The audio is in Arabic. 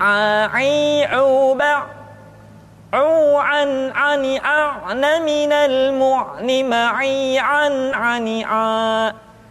عاعي عوبع عو عن عن أعن من المعن معي عن عن عا